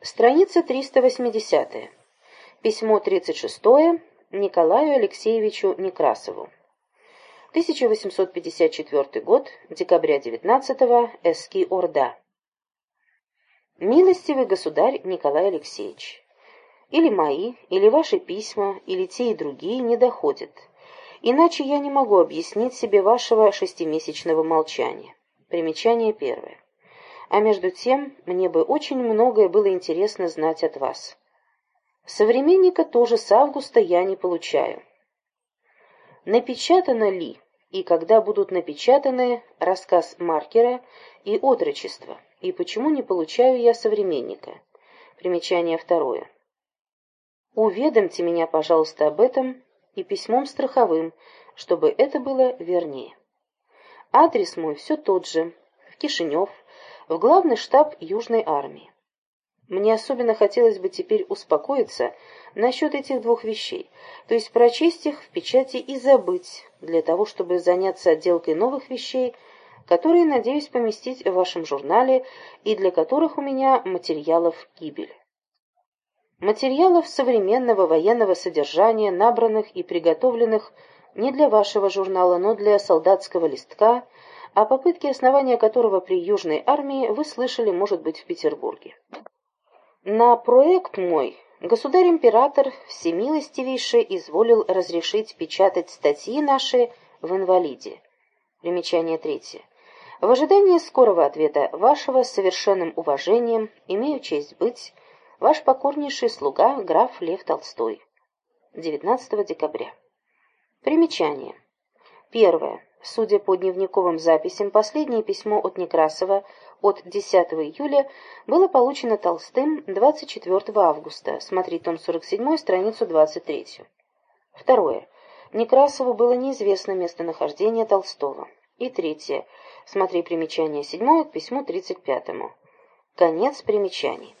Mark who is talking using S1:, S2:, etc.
S1: Страница 380. Письмо 36 Николаю Алексеевичу Некрасову. 1854 год, декабря 19-го, Эски Орда. Милостивый государь Николай Алексеевич, или мои, или ваши письма, или те и другие не доходят. Иначе я не могу объяснить себе вашего шестимесячного молчания. Примечание первое. А между тем, мне бы очень многое было интересно знать от вас. Современника тоже с августа я не получаю. Напечатано ли, и когда будут напечатаны рассказ Маркера и отрочество, и почему не получаю я современника? Примечание второе. Уведомьте меня, пожалуйста, об этом и письмом страховым, чтобы это было вернее. Адрес мой все тот же, в Кишинев, в главный штаб Южной армии. Мне особенно хотелось бы теперь успокоиться насчет этих двух вещей, то есть прочесть их в печати и забыть, для того, чтобы заняться отделкой новых вещей, которые, надеюсь, поместить в вашем журнале и для которых у меня материалов гибель. Материалов современного военного содержания, набранных и приготовленных не для вашего журнала, но для солдатского листка – о попытке основания которого при Южной армии вы слышали, может быть, в Петербурге. На проект мой государь-император всемилостивейше изволил разрешить печатать статьи наши в «Инвалиде». Примечание третье. В ожидании скорого ответа вашего с совершенным уважением имею честь быть ваш покорнейший слуга граф Лев Толстой. 19 декабря. Примечание. Первое. Судя по дневниковым записям, последнее письмо от Некрасова от 10 июля было получено Толстым 24 августа. Смотри том 47, страницу 23. Второе. Некрасову было неизвестно местонахождение Толстого. И третье. Смотри примечание 7 к письму 35. Конец примечаний.